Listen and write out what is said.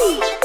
Ooh.